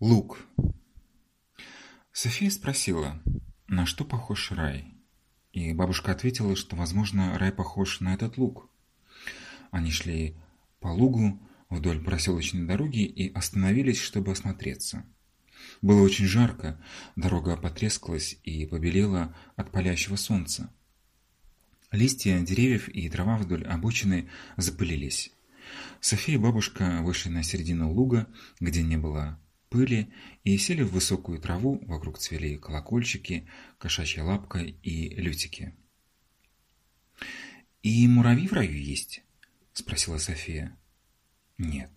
Лук. София спросила, на что похож рай, и бабушка ответила, что, возможно, рай похож на этот луг. Они шли по лугу вдоль проселочной дороги и остановились, чтобы осмотреться. Было очень жарко, дорога потрескалась и побелела от палящего солнца. Листья деревьев и трава вдоль обочины запылились. София и бабушка вышли на середину луга, где не было пыли и сели в высокую траву, вокруг цвели колокольчики, кошачья лапка и лютики. «И муравьи в раю есть?» – спросила София. «Нет,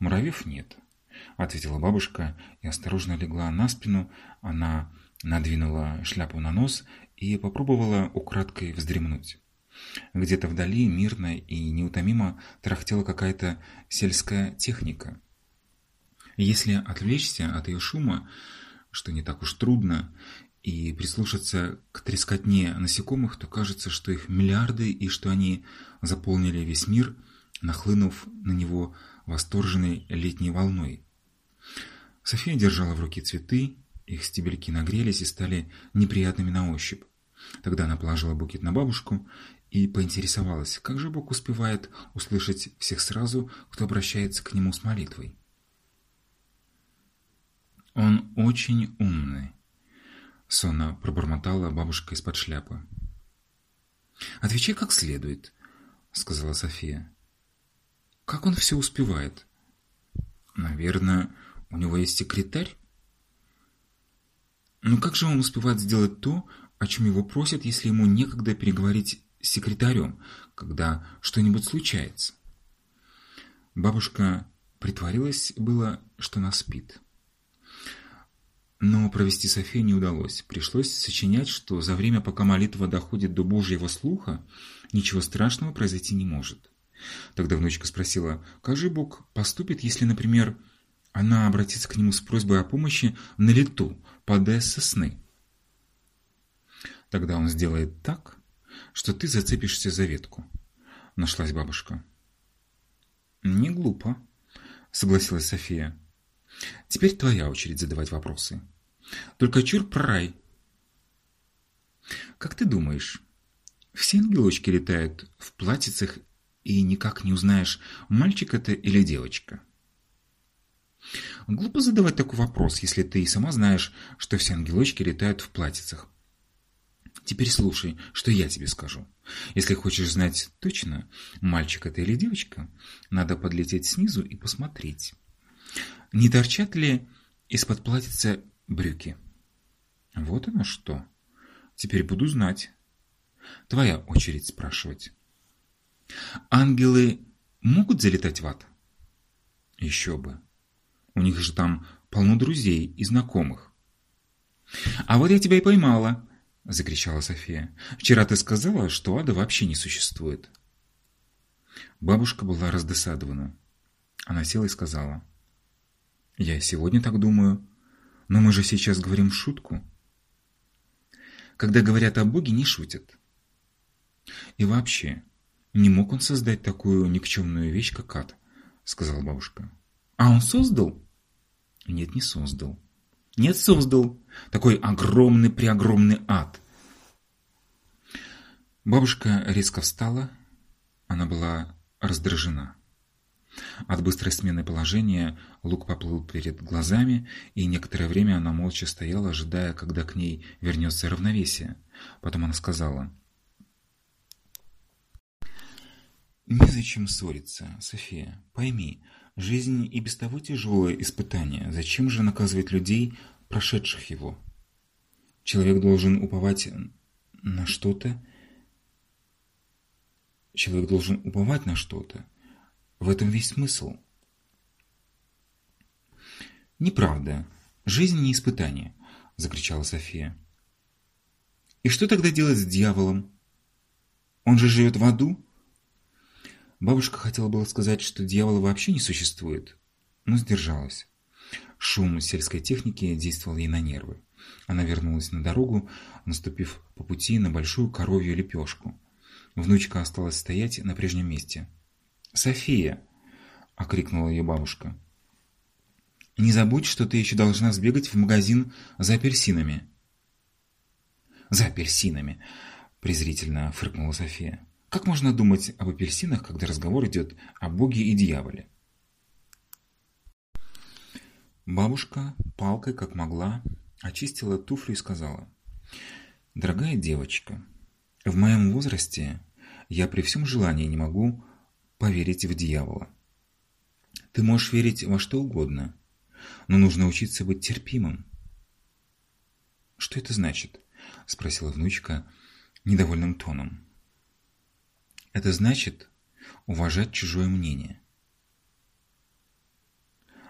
муравьев нет», – ответила бабушка и осторожно легла на спину. Она надвинула шляпу на нос и попробовала украдкой вздремнуть. Где-то вдали мирно и неутомимо тарахтела какая-то сельская техника – если отвлечься от ее шума, что не так уж трудно, и прислушаться к трескотне насекомых, то кажется, что их миллиарды и что они заполнили весь мир, нахлынув на него восторженной летней волной. София держала в руке цветы, их стебельки нагрелись и стали неприятными на ощупь. Тогда она положила букет на бабушку и поинтересовалась, как же Бог успевает услышать всех сразу, кто обращается к нему с молитвой. «Он очень умный», — сонно пробормотала бабушка из-под шляпы. «Отвечай как следует», — сказала София. «Как он все успевает?» «Наверное, у него есть секретарь?» «Но как же он успевает сделать то, о чем его просят, если ему некогда переговорить с секретарем, когда что-нибудь случается?» Бабушка притворилась было, что она спит. Но провести Софию не удалось. Пришлось сочинять, что за время, пока молитва доходит до Божьего слуха, ничего страшного произойти не может. Тогда внучка спросила, как же Бог поступит, если, например, она обратится к нему с просьбой о помощи на лету, падая со сны? Тогда он сделает так, что ты зацепишься за ветку. Нашлась бабушка. Не глупо, согласилась София. Теперь твоя очередь задавать вопросы. Только чур про рай. Как ты думаешь, все ангелочки летают в платьицах и никак не узнаешь, мальчик это или девочка? Глупо задавать такой вопрос, если ты и сама знаешь, что все ангелочки летают в платьицах. Теперь слушай, что я тебе скажу. Если хочешь знать точно, мальчик это или девочка, надо подлететь снизу и посмотреть. Не торчат ли из-под платьица брюки? Вот оно что. Теперь буду знать. Твоя очередь спрашивать. Ангелы могут залетать в ад? Еще бы. У них же там полно друзей и знакомых. А вот я тебя и поймала, закричала София. Вчера ты сказала, что ада вообще не существует. Бабушка была раздосадована. Она села и сказала. Я и сегодня так думаю. Но мы же сейчас говорим шутку. Когда говорят о Боге, не шутят. И вообще, не мог он создать такую никчемную вещь, как ад, сказала бабушка. А он создал? Нет, не создал. Нет, создал. Такой огромный-преогромный ад. Бабушка резко встала. Она была раздражена. От быстрой смены положения лук поплыл перед глазами, и некоторое время она молча стояла, ожидая, когда к ней вернется равновесие. Потом она сказала. «Незачем ссориться, София. Пойми, жизнь и без того тяжелое испытание. Зачем же наказывать людей, прошедших его? Человек должен уповать на что-то. Человек должен уповать на что-то, в этом весь смысл. «Неправда. Жизнь не испытание», – закричала София. «И что тогда делать с дьяволом? Он же живет в аду?» Бабушка хотела было сказать, что дьявола вообще не существует, но сдержалась. Шум сельской техники действовал ей на нервы. Она вернулась на дорогу, наступив по пути на большую коровью лепешку. Внучка осталась стоять на прежнем месте. «София!» – окрикнула ее бабушка. Не забудь, что ты еще должна сбегать в магазин за апельсинами. За апельсинами, презрительно фыркнула София. Как можно думать об апельсинах, когда разговор идет о Боге и дьяволе? Бабушка палкой, как могла, очистила туфлю и сказала. «Дорогая девочка, в моем возрасте я при всем желании не могу поверить в дьявола. Ты можешь верить во что угодно, но нужно учиться быть терпимым. «Что это значит?» – спросила внучка недовольным тоном. «Это значит уважать чужое мнение».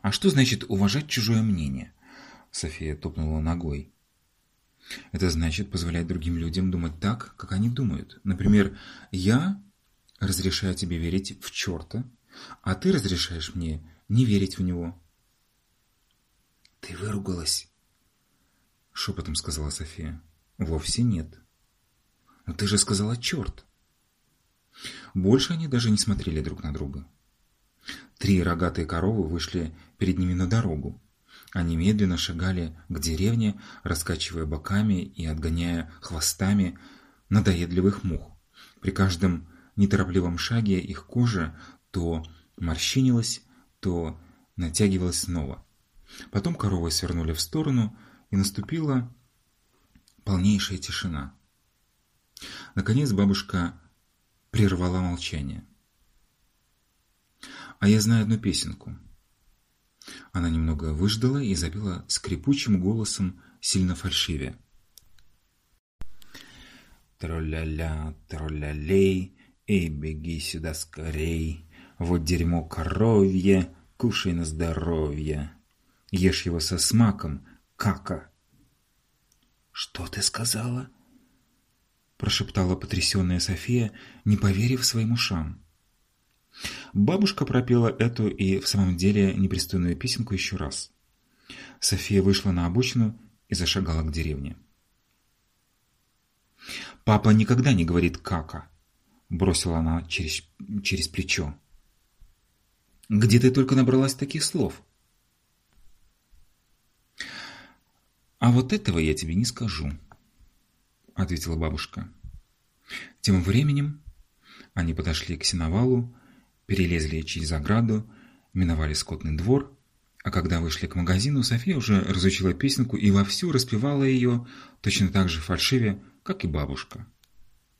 «А что значит уважать чужое мнение?» София топнула ногой. «Это значит позволять другим людям думать так, как они думают. Например, я разрешаю тебе верить в черта, а ты разрешаешь мне не верить в него». «Ты выругалась?» Шепотом сказала София. «Вовсе нет». «Но ты же сказала черт!» Больше они даже не смотрели друг на друга. Три рогатые коровы вышли перед ними на дорогу. Они медленно шагали к деревне, раскачивая боками и отгоняя хвостами надоедливых мух. При каждом неторопливом шаге их кожа то морщинилась, то натягивалась снова. Потом коровы свернули в сторону, и наступила полнейшая тишина. Наконец бабушка прервала молчание. «А я знаю одну песенку». Она немного выждала и запела скрипучим голосом, сильно фальшиве. Тролля-ля, тролля-лей, эй, беги сюда скорей, вот дерьмо коровье, кушай на здоровье. Ешь его со смаком, кака. «Что ты сказала?» Прошептала потрясенная София, не поверив своим ушам. Бабушка пропела эту и в самом деле непристойную песенку еще раз. София вышла на обочину и зашагала к деревне. «Папа никогда не говорит «кака», — бросила она через, через плечо. «Где ты только набралась таких слов?» «А вот этого я тебе не скажу», — ответила бабушка. Тем временем они подошли к сеновалу, перелезли через ограду, миновали скотный двор, а когда вышли к магазину, София уже разучила песенку и вовсю распевала ее точно так же фальшиве, как и бабушка.